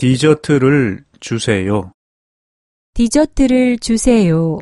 디저트를 주세요. 디저트를 주세요.